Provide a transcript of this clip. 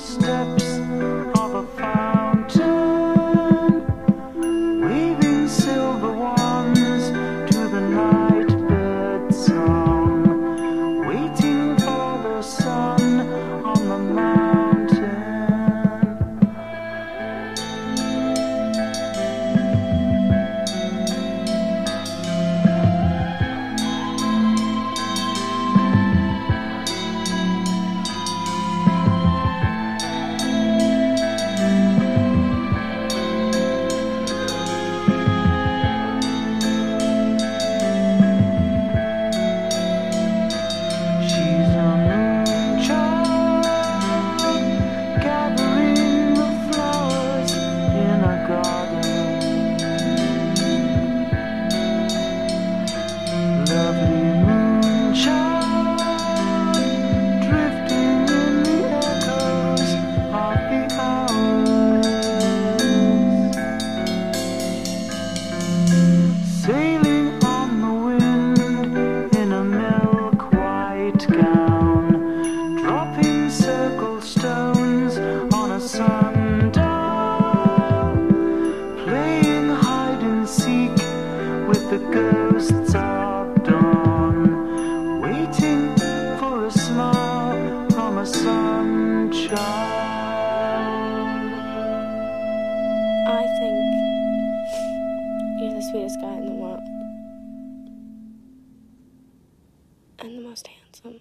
step Sailing on the wind in a milk white gown, dropping circle stones on a sundial, playing hide and seek with the ghosts of dawn, waiting for a smile from a sunchild. Sweetest guy in the world. And the most handsome.